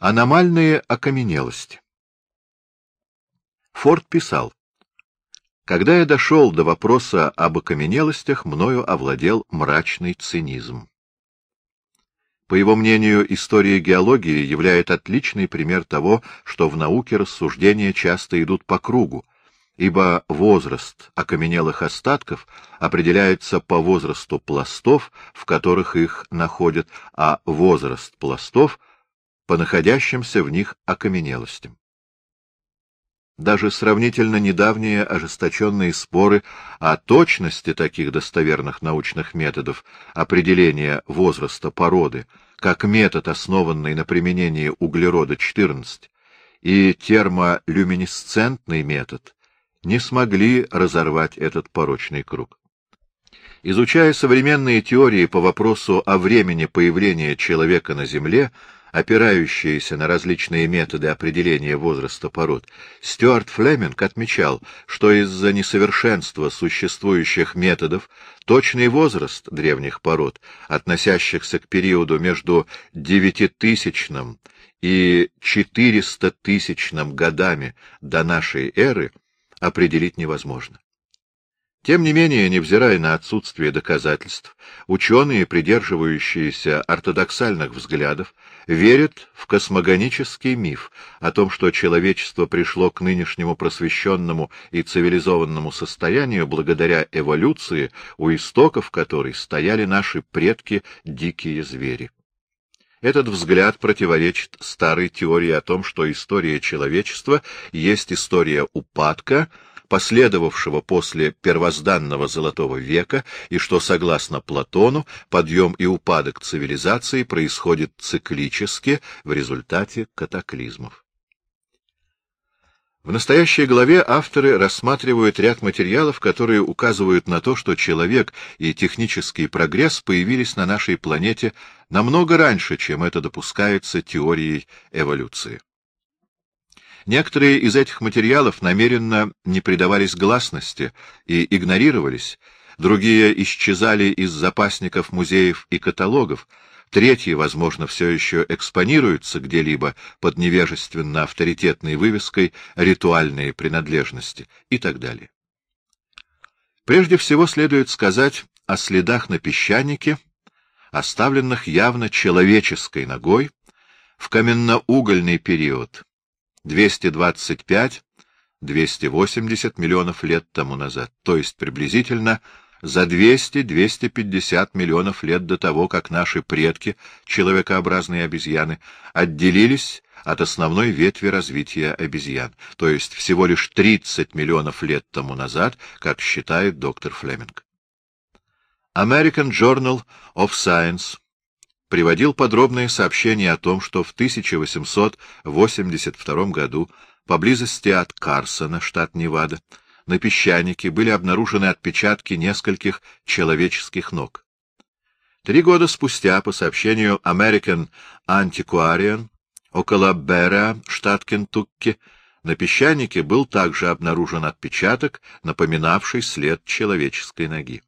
Аномальные окаменелости. Форд писал, «Когда я дошел до вопроса об окаменелостях, мною овладел мрачный цинизм». По его мнению, история геологии является отличный пример того, что в науке рассуждения часто идут по кругу, ибо возраст окаменелых остатков определяется по возрасту пластов, в которых их находят, а возраст пластов по находящимся в них окаменелостям. Даже сравнительно недавние ожесточенные споры о точности таких достоверных научных методов определения возраста породы, как метод, основанный на применении углерода-14, и термолюминесцентный метод, не смогли разорвать этот порочный круг. Изучая современные теории по вопросу о времени появления человека на Земле, опирающиеся на различные методы определения возраста пород, Стюарт Флеминг отмечал, что из-за несовершенства существующих методов точный возраст древних пород, относящихся к периоду между девятитысячным и четыреста-тысячным годами до нашей эры, определить невозможно. Тем не менее, невзирая на отсутствие доказательств, ученые, придерживающиеся ортодоксальных взглядов, верят в космогонический миф о том, что человечество пришло к нынешнему просвещенному и цивилизованному состоянию благодаря эволюции, у истоков которой стояли наши предки дикие звери. Этот взгляд противоречит старой теории о том, что история человечества есть история упадка, последовавшего после первозданного Золотого века, и что, согласно Платону, подъем и упадок цивилизации происходит циклически в результате катаклизмов. В настоящей главе авторы рассматривают ряд материалов, которые указывают на то, что человек и технический прогресс появились на нашей планете намного раньше, чем это допускается теорией эволюции. Некоторые из этих материалов намеренно не придавались гласности и игнорировались, другие исчезали из запасников музеев и каталогов, третьи, возможно, все еще экспонируются где-либо под невежественно авторитетной вывеской «ритуальные принадлежности» и так далее. Прежде всего следует сказать о следах на песчанике, оставленных явно человеческой ногой в каменноугольный период 225-280 миллионов лет тому назад, то есть приблизительно за 200-250 миллионов лет до того, как наши предки, человекообразные обезьяны, отделились от основной ветви развития обезьян, то есть всего лишь 30 миллионов лет тому назад, как считает доктор Флеминг. American Journal of Science приводил подробные сообщения о том, что в 1882 году поблизости от Карсона, штат Невада, на песчанике были обнаружены отпечатки нескольких человеческих ног. Три года спустя, по сообщению American Antiquarian, около Бера, штат Кентукки, на песчанике был также обнаружен отпечаток, напоминавший след человеческой ноги.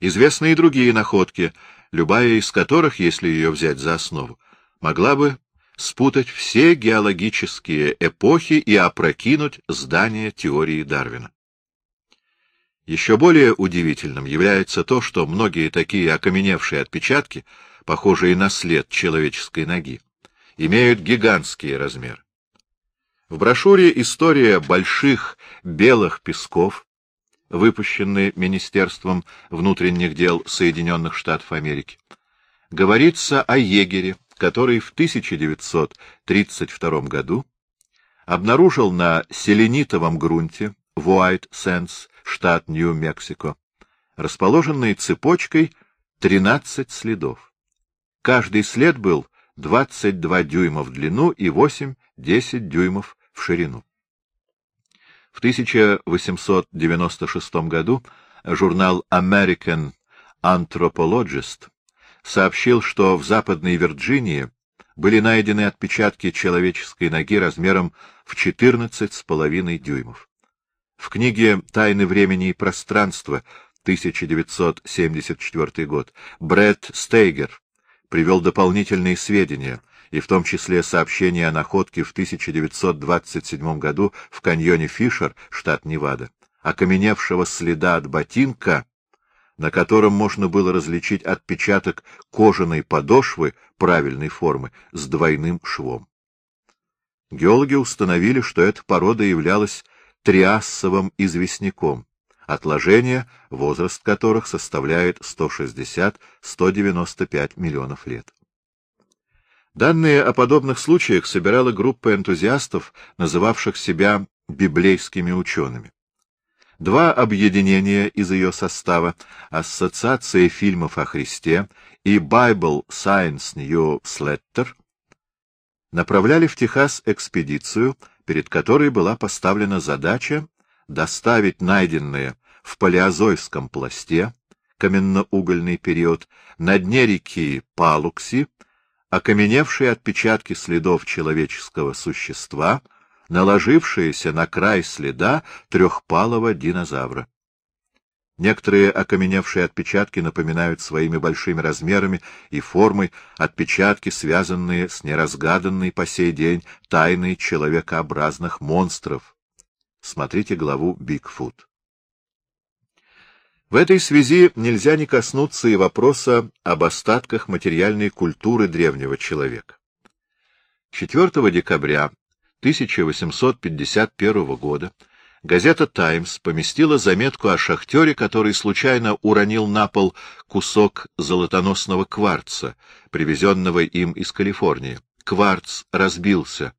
Известны и другие находки, любая из которых, если ее взять за основу, могла бы спутать все геологические эпохи и опрокинуть здание теории Дарвина. Еще более удивительным является то, что многие такие окаменевшие отпечатки, похожие на след человеческой ноги, имеют гигантские размеры. В брошюре «История больших белых песков» выпущенный Министерством внутренних дел Соединенных Штатов Америки, говорится о егере, который в 1932 году обнаружил на селенитовом грунте в Уайт-Сенс, штат Нью-Мексико, расположенной цепочкой 13 следов. Каждый след был 22 дюйма в длину и 8-10 дюймов в ширину. В 1896 году журнал American Anthropologist сообщил, что в Западной Вирджинии были найдены отпечатки человеческой ноги размером в 14,5 дюймов. В книге «Тайны времени и пространства» 1974 год Брэд Стейгер привел дополнительные сведения и в том числе сообщение о находке в 1927 году в каньоне Фишер, штат Невада, окаменевшего следа от ботинка, на котором можно было различить отпечаток кожаной подошвы правильной формы с двойным швом. Геологи установили, что эта порода являлась триассовым известняком, отложения, возраст которых составляет 160-195 миллионов лет. Данные о подобных случаях собирала группа энтузиастов, называвших себя библейскими учеными. Два объединения из ее состава — Ассоциация фильмов о Христе и Bible Science Newsletter — направляли в Техас экспедицию, перед которой была поставлена задача доставить найденные в палеозойском пласте, каменно-угольный период, на дне реки Палукси, окаменевшие отпечатки следов человеческого существа, наложившиеся на край следа трехпалого динозавра. Некоторые окаменевшие отпечатки напоминают своими большими размерами и формой отпечатки, связанные с неразгаданной по сей день тайной человекообразных монстров. Смотрите главу «Бигфут». В этой связи нельзя не коснуться и вопроса об остатках материальной культуры древнего человека. 4 декабря 1851 года газета «Таймс» поместила заметку о шахтере, который случайно уронил на пол кусок золотоносного кварца, привезенного им из Калифорнии. Кварц разбился,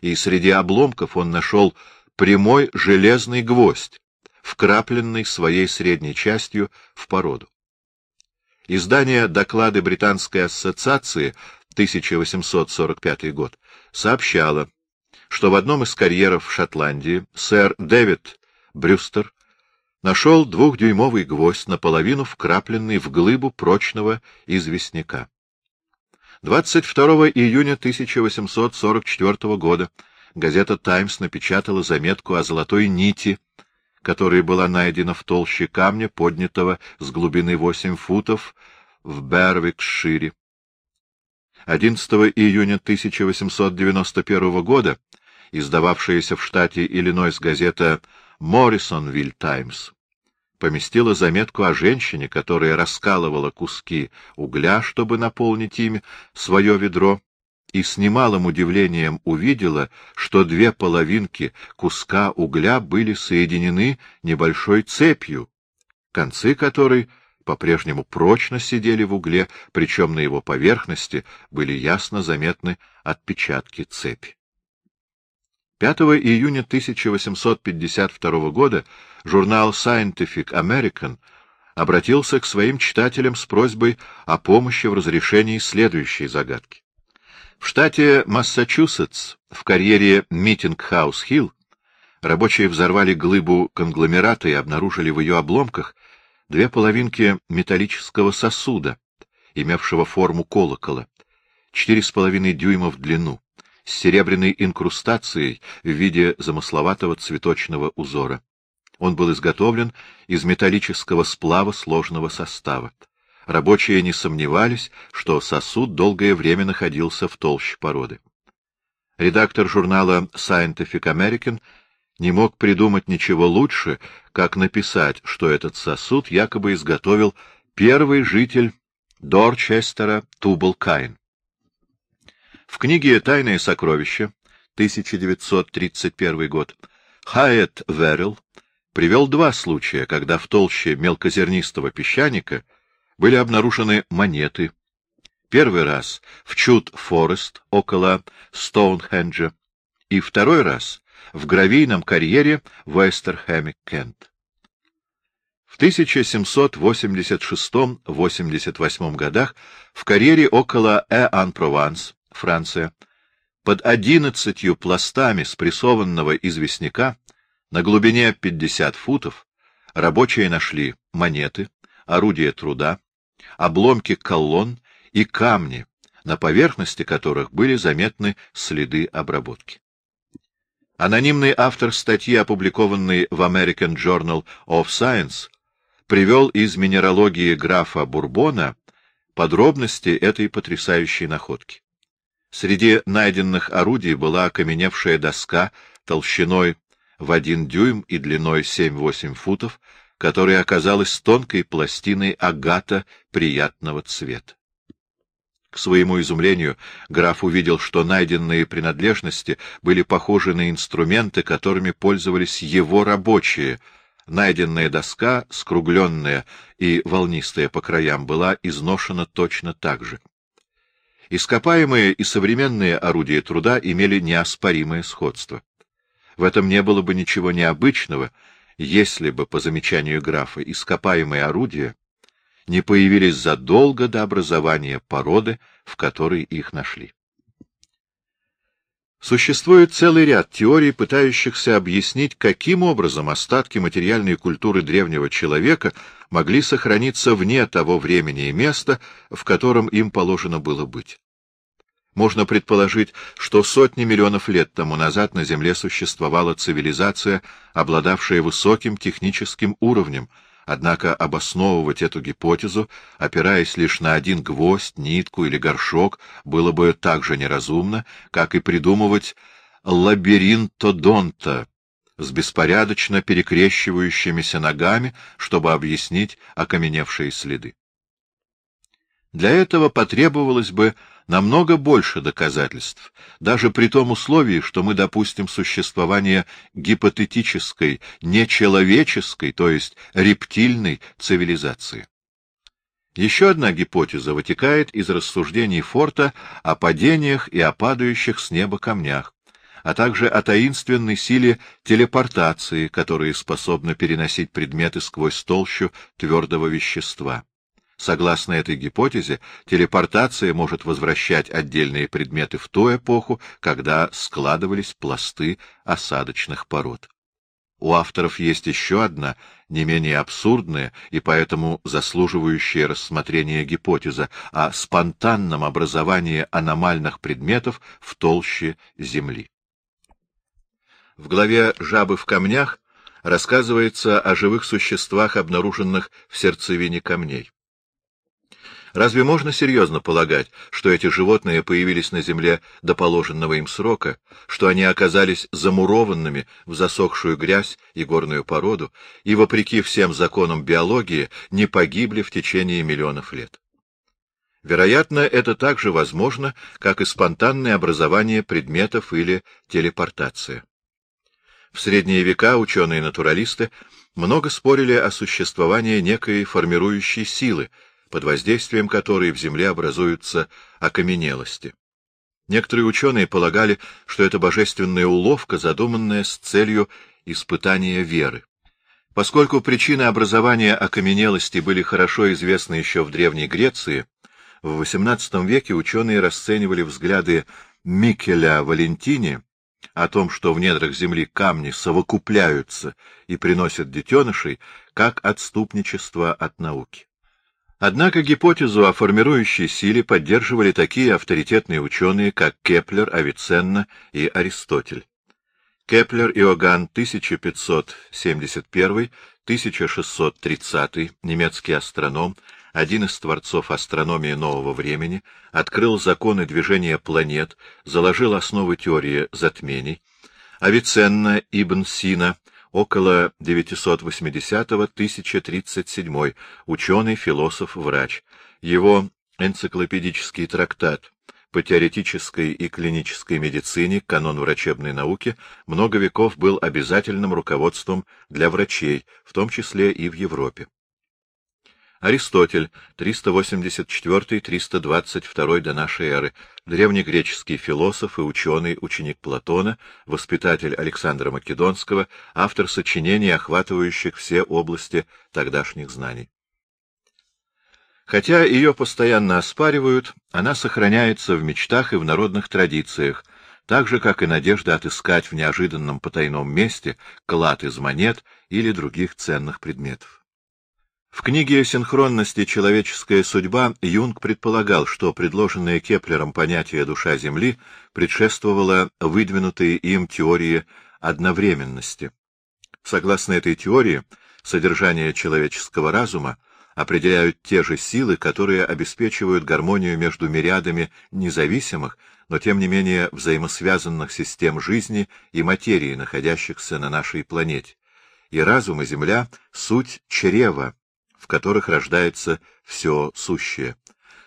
и среди обломков он нашел прямой железный гвоздь, вкрапленный своей средней частью в породу. Издание «Доклады Британской ассоциации» 1845 год сообщало, что в одном из карьеров в Шотландии сэр Дэвид Брюстер нашел двухдюймовый гвоздь, наполовину вкрапленный в глыбу прочного известняка. 22 июня 1844 года газета «Таймс» напечатала заметку о золотой нити, которая была найдена в толще камня, поднятого с глубины 8 футов в Бервикшире. 11 июня 1891 года издававшаяся в штате Иллинойс газета «Моррисонвиль Таймс» поместила заметку о женщине, которая раскалывала куски угля, чтобы наполнить ими свое ведро, и с немалым удивлением увидела, что две половинки куска угля были соединены небольшой цепью, концы которой по-прежнему прочно сидели в угле, причем на его поверхности были ясно заметны отпечатки цепи. 5 июня 1852 года журнал Scientific American обратился к своим читателям с просьбой о помощи в разрешении следующей загадки. В штате Массачусетс, в карьере Митинг-хаус-Хилл, рабочие взорвали глыбу конгломерата и обнаружили в ее обломках две половинки металлического сосуда, имевшего форму колокола, четыре с половиной дюйма в длину, с серебряной инкрустацией в виде замысловатого цветочного узора. Он был изготовлен из металлического сплава сложного состава. Рабочие не сомневались, что сосуд долгое время находился в толще породы. Редактор журнала Scientific American не мог придумать ничего лучше, как написать, что этот сосуд якобы изготовил первый житель Дорчестера Тубл Кайн. В книге «Тайное сокровище» 1931 год Хайет Веррелл привел два случая, когда в толще мелкозернистого песчаника были обнаружены монеты. Первый раз в Чуд-Форест около Стоунхенджа, и второй раз в гравийном карьере Вестерхэме, Кент. В 1786-88 годах в карьере около Э-Ан-Прованс, Франция, под одиннадцатью пластами спрессованного известняка на глубине 50 футов рабочие нашли монеты, орудия труда, обломки колонн и камни, на поверхности которых были заметны следы обработки. Анонимный автор статьи, опубликованной в American Journal of Science, привел из минералогии графа Бурбона подробности этой потрясающей находки. Среди найденных орудий была окаменевшая доска толщиной в один дюйм и длиной 7-8 футов, которая оказалась тонкой пластиной агата приятного цвета. К своему изумлению граф увидел, что найденные принадлежности были похожи на инструменты, которыми пользовались его рабочие. Найденная доска, скругленная и волнистая по краям, была изношена точно так же. Ископаемые и современные орудия труда имели неоспоримое сходство. В этом не было бы ничего необычного, если бы, по замечанию графа, ископаемые орудия не появились задолго до образования породы, в которой их нашли. Существует целый ряд теорий, пытающихся объяснить, каким образом остатки материальной культуры древнего человека могли сохраниться вне того времени и места, в котором им положено было быть. Можно предположить, что сотни миллионов лет тому назад на Земле существовала цивилизация, обладавшая высоким техническим уровнем, однако обосновывать эту гипотезу, опираясь лишь на один гвоздь, нитку или горшок, было бы так же неразумно, как и придумывать лабиринтодонта с беспорядочно перекрещивающимися ногами, чтобы объяснить окаменевшие следы. Для этого потребовалось бы намного больше доказательств, даже при том условии, что мы допустим существование гипотетической, нечеловеческой, то есть рептильной цивилизации. Еще одна гипотеза вытекает из рассуждений Форта о падениях и о падающих с неба камнях, а также о таинственной силе телепортации, которые способны переносить предметы сквозь толщу твердого вещества. Согласно этой гипотезе, телепортация может возвращать отдельные предметы в ту эпоху, когда складывались пласты осадочных пород. У авторов есть еще одна, не менее абсурдная и поэтому заслуживающая рассмотрения гипотеза о спонтанном образовании аномальных предметов в толще Земли. В главе «Жабы в камнях» рассказывается о живых существах, обнаруженных в сердцевине камней. Разве можно серьезно полагать, что эти животные появились на земле до положенного им срока, что они оказались замурованными в засохшую грязь и горную породу и, вопреки всем законам биологии, не погибли в течение миллионов лет? Вероятно, это так же возможно, как и спонтанное образование предметов или телепортация. В средние века ученые-натуралисты много спорили о существовании некой формирующей силы, под воздействием которой в земле образуются окаменелости. Некоторые ученые полагали, что это божественная уловка, задуманная с целью испытания веры. Поскольку причины образования окаменелости были хорошо известны еще в Древней Греции, в XVIII веке ученые расценивали взгляды Микеля Валентини о том, что в недрах земли камни совокупляются и приносят детенышей, как отступничество от науки. Однако гипотезу о формирующей силе поддерживали такие авторитетные ученые, как Кеплер, Авиценна и Аристотель. Кеплер Иоганн 1571-1630, немецкий астроном, один из творцов астрономии нового времени, открыл законы движения планет, заложил основы теории затмений. Авиценна Ибн Сина около 980-1037, ученый, философ, врач. Его энциклопедический трактат по теоретической и клинической медицине, канон врачебной науки, много веков был обязательным руководством для врачей, в том числе и в Европе. Аристотель, 384-322 до нашей эры, древнегреческий философ и ученый, ученик Платона, воспитатель Александра Македонского, автор сочинений, охватывающих все области тогдашних знаний. Хотя ее постоянно оспаривают, она сохраняется в мечтах и в народных традициях, так же, как и надежда отыскать в неожиданном потайном месте клад из монет или других ценных предметов. В книге «Синхронности. Человеческая судьба» Юнг предполагал, что предложенное Кеплером понятие «душа Земли» предшествовало выдвинутой им теории одновременности. Согласно этой теории, содержание человеческого разума определяют те же силы, которые обеспечивают гармонию между мириадами независимых, но тем не менее взаимосвязанных систем жизни и материи, находящихся на нашей планете. И разум и Земля — суть чрева, в которых рождается все сущее.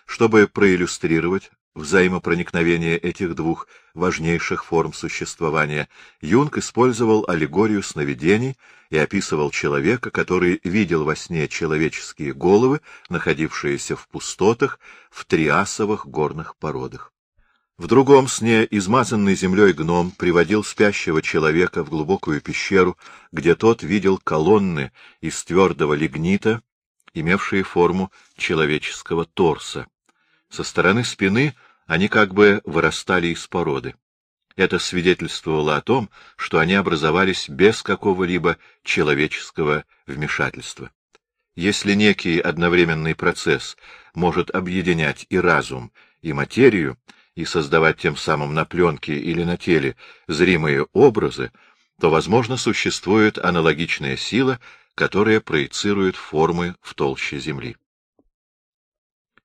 Чтобы проиллюстрировать взаимопроникновение этих двух важнейших форм существования, Юнг использовал аллегорию сновидений и описывал человека, который видел во сне человеческие головы, находившиеся в пустотах, в триасовых горных породах. В другом сне измазанный землей гном приводил спящего человека в глубокую пещеру, где тот видел колонны из твердого лигнита, имевшие форму человеческого торса. Со стороны спины они как бы вырастали из породы. Это свидетельствовало о том, что они образовались без какого-либо человеческого вмешательства. Если некий одновременный процесс может объединять и разум, и материю, и создавать тем самым на пленке или на теле зримые образы, то, возможно, существует аналогичная сила, которая проецирует формы в толще Земли.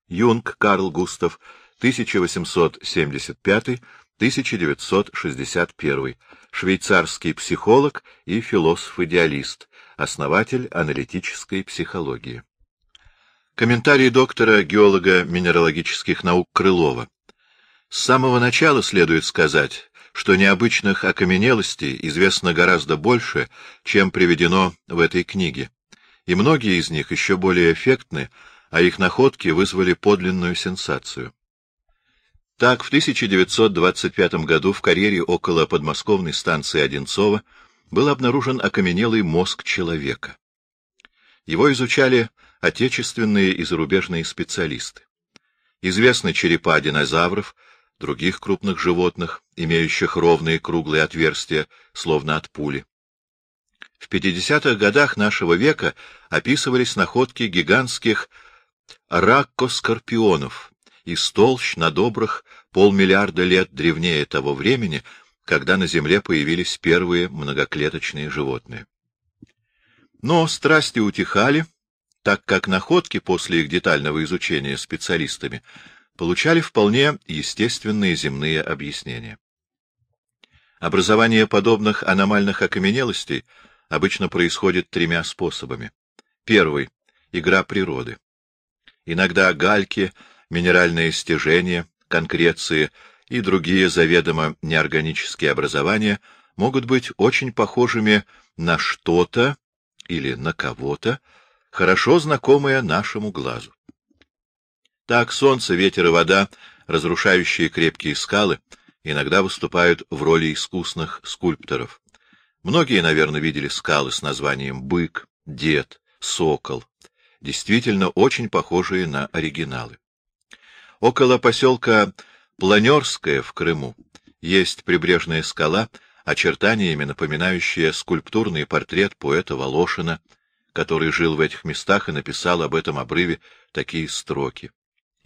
Юнг Карл Густав, 1875-1961, швейцарский психолог и философ-идеалист, основатель аналитической психологии. Комментарий доктора геолога минералогических наук Крылова. С самого начала следует сказать, что необычных окаменелостей известно гораздо больше, чем приведено в этой книге, и многие из них еще более эффектны, а их находки вызвали подлинную сенсацию. Так, в 1925 году в карьере около подмосковной станции Одинцова был обнаружен окаменелый мозг человека. Его изучали отечественные и зарубежные специалисты. Известны черепа динозавров, других крупных животных, имеющих ровные круглые отверстия, словно от пули. В 50-х годах нашего века описывались находки гигантских раккоскорпионов из толщ на добрых полмиллиарда лет древнее того времени, когда на Земле появились первые многоклеточные животные. Но страсти утихали, так как находки после их детального изучения специалистами получали вполне естественные земные объяснения. Образование подобных аномальных окаменелостей обычно происходит тремя способами. Первый — игра природы. Иногда гальки, минеральные стяжения, конкреции и другие заведомо неорганические образования могут быть очень похожими на что-то или на кого-то, хорошо знакомое нашему глазу. Так солнце, ветер и вода, разрушающие крепкие скалы, иногда выступают в роли искусных скульпторов. Многие, наверное, видели скалы с названием «Бык», «Дед», «Сокол», действительно очень похожие на оригиналы. Около поселка Планерское в Крыму есть прибрежная скала, очертаниями напоминающая скульптурный портрет поэта Волошина, который жил в этих местах и написал об этом обрыве такие строки.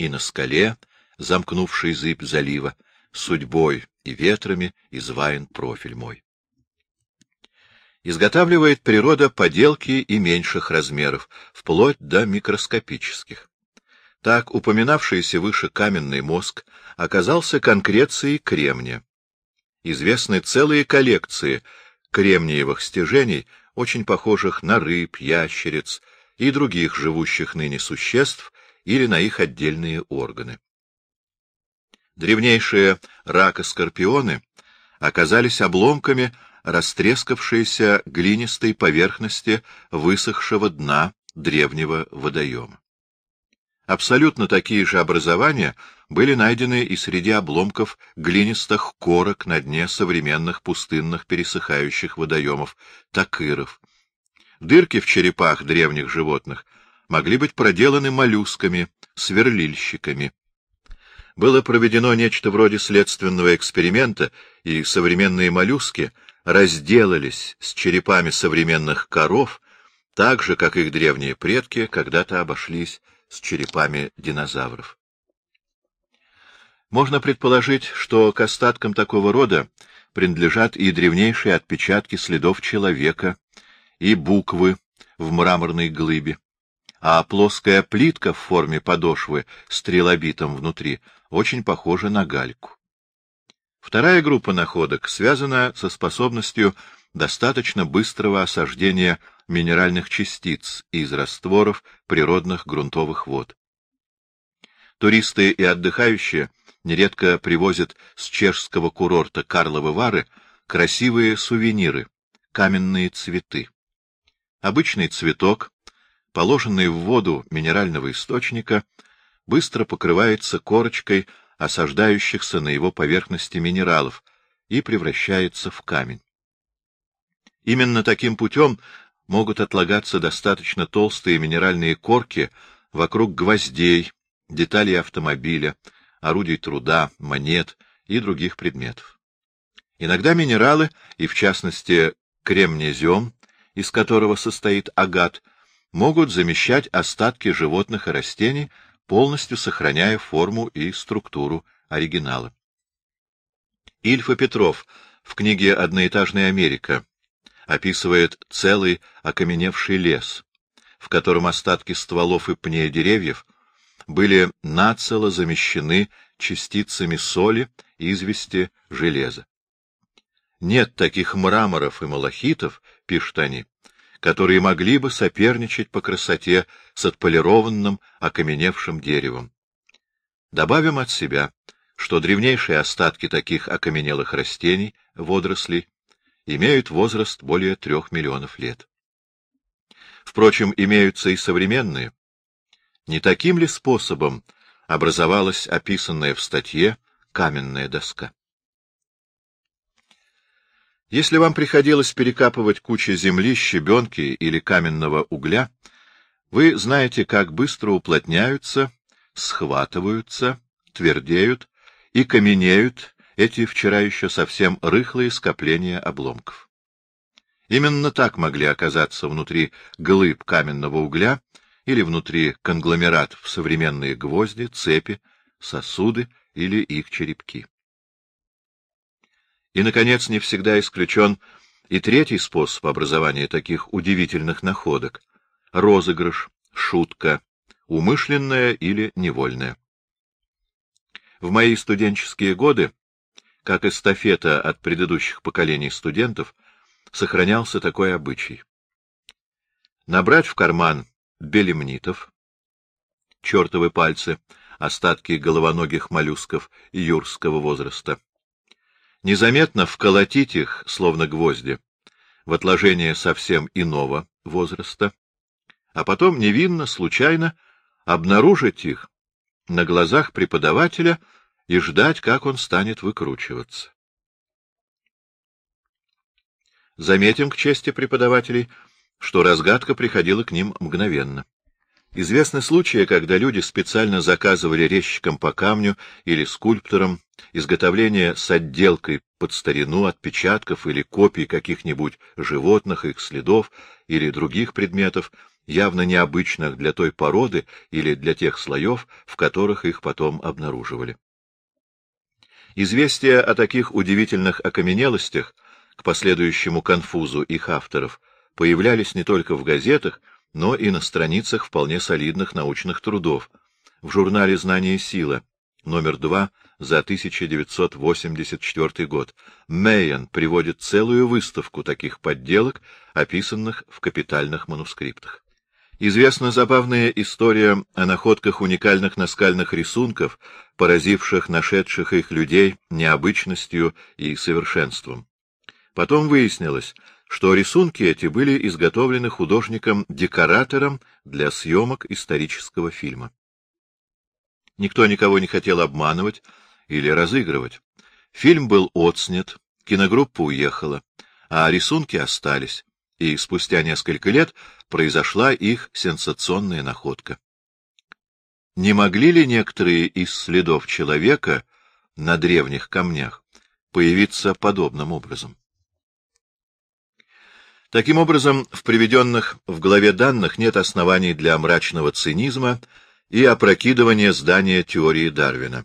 И на скале, замкнувшей зыбь залива, судьбой и ветрами изваян профиль мой изготавливает природа поделки и меньших размеров, вплоть до микроскопических. Так упоминавшийся выше каменный мозг оказался конкрецией кремния. Известны целые коллекции кремниевых стяжений, очень похожих на рыб, ящериц и других живущих ныне существ или на их отдельные органы. Древнейшие ракоскорпионы оказались обломками растрескавшейся глинистой поверхности высохшего дна древнего водоема. Абсолютно такие же образования были найдены и среди обломков глинистых корок на дне современных пустынных пересыхающих водоемов, такыров. Дырки в черепах древних животных могли быть проделаны моллюсками, сверлильщиками было проведено нечто вроде следственного эксперимента, и современные моллюски разделались с черепами современных коров, так же, как их древние предки когда-то обошлись с черепами динозавров. Можно предположить, что к остаткам такого рода принадлежат и древнейшие отпечатки следов человека, и буквы в мраморной глыбе, а плоская плитка в форме подошвы с трилобитом внутри очень похожа на гальку. Вторая группа находок связана со способностью достаточно быстрого осаждения минеральных частиц из растворов природных грунтовых вод. Туристы и отдыхающие нередко привозят с чешского курорта Карловы Вары красивые сувениры — каменные цветы. Обычный цветок, положенный в воду минерального источника, быстро покрывается корочкой осаждающихся на его поверхности минералов и превращается в камень. Именно таким путем могут отлагаться достаточно толстые минеральные корки вокруг гвоздей, деталей автомобиля, орудий труда, монет и других предметов. Иногда минералы, и в частности кремнезем, из которого состоит агат, могут замещать остатки животных и растений, полностью сохраняя форму и структуру оригинала. Ильфа Петров в книге «Одноэтажная Америка» описывает целый окаменевший лес, в котором остатки стволов и пней деревьев были нацело замещены частицами соли, извести, железа. Нет таких мраморов и малахитов, пишут они, которые могли бы соперничать по красоте с отполированным, окаменевшим деревом. Добавим от себя, что древнейшие остатки таких окаменелых растений, водорослей, имеют возраст более трех миллионов лет. Впрочем, имеются и современные, не таким ли способом образовалась описанная в статье каменная доска? Если вам приходилось перекапывать кучи земли, щебенки или каменного угля, вы знаете, как быстро уплотняются, схватываются, твердеют и каменеют эти вчера еще совсем рыхлые скопления обломков. Именно так могли оказаться внутри глыб каменного угля или внутри конгломератов современные гвозди, цепи, сосуды или их черепки. И, наконец, не всегда исключен и третий способ образования таких удивительных находок — розыгрыш, шутка, умышленная или невольная. В мои студенческие годы, как эстафета от предыдущих поколений студентов, сохранялся такой обычай. Набрать в карман белемнитов, чертовы пальцы, остатки головоногих моллюсков юрского возраста. Незаметно вколотить их, словно гвозди, в отложение совсем иного возраста, а потом невинно, случайно обнаружить их на глазах преподавателя и ждать, как он станет выкручиваться. Заметим, к чести преподавателей, что разгадка приходила к ним мгновенно. Известны случаи, когда люди специально заказывали резчикам по камню или скульпторам изготовление с отделкой под старину отпечатков или копий каких-нибудь животных, их следов или других предметов, явно необычных для той породы или для тех слоев, в которых их потом обнаруживали. Известия о таких удивительных окаменелостях к последующему конфузу их авторов появлялись не только в газетах, но и на страницах вполне солидных научных трудов. В журнале «Знание и сила», номер 2 за 1984 год, Мейен приводит целую выставку таких подделок, описанных в капитальных манускриптах. Известна забавная история о находках уникальных наскальных рисунков, поразивших нашедших их людей необычностью и совершенством. Потом выяснилось, что рисунки эти были изготовлены художником-декоратором для съемок исторического фильма. Никто никого не хотел обманывать или разыгрывать. Фильм был отснят, киногруппа уехала, а рисунки остались, и спустя несколько лет произошла их сенсационная находка. Не могли ли некоторые из следов человека на древних камнях появиться подобным образом? Таким образом, в приведенных в главе данных нет оснований для мрачного цинизма и опрокидывания здания теории Дарвина.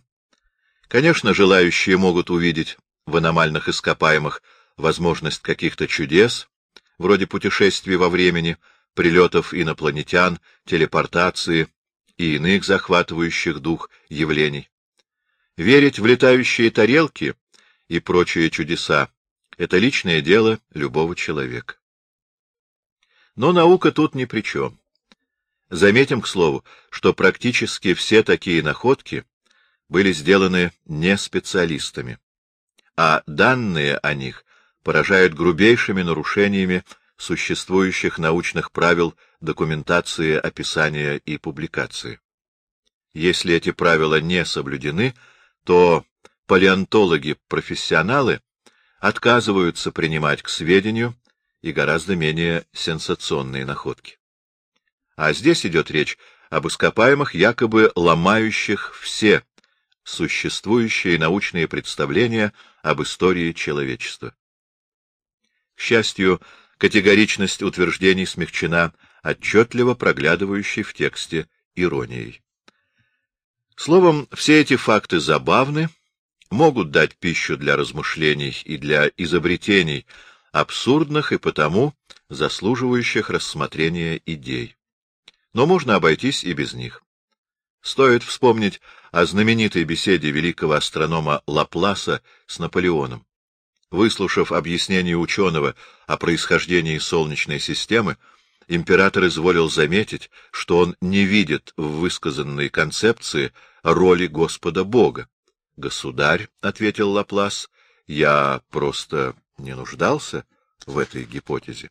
Конечно, желающие могут увидеть в аномальных ископаемых возможность каких-то чудес, вроде путешествий во времени, прилетов инопланетян, телепортации и иных захватывающих дух явлений. Верить в летающие тарелки и прочие чудеса — это личное дело любого человека. Но наука тут ни при чем. Заметим, к слову, что практически все такие находки были сделаны не специалистами, а данные о них поражают грубейшими нарушениями существующих научных правил документации, описания и публикации. Если эти правила не соблюдены, то палеонтологи-профессионалы отказываются принимать к сведению и гораздо менее сенсационные находки. А здесь идет речь об ископаемых, якобы ломающих все существующие научные представления об истории человечества. К счастью, категоричность утверждений смягчена отчетливо проглядывающей в тексте иронией. Словом, все эти факты забавны, могут дать пищу для размышлений и для изобретений, абсурдных и потому заслуживающих рассмотрения идей. Но можно обойтись и без них. Стоит вспомнить о знаменитой беседе великого астронома Лапласа с Наполеоном. Выслушав объяснение ученого о происхождении Солнечной системы, император изволил заметить, что он не видит в высказанной концепции роли Господа Бога. — Государь, — ответил Лаплас, — я просто не нуждался в этой гипотезе.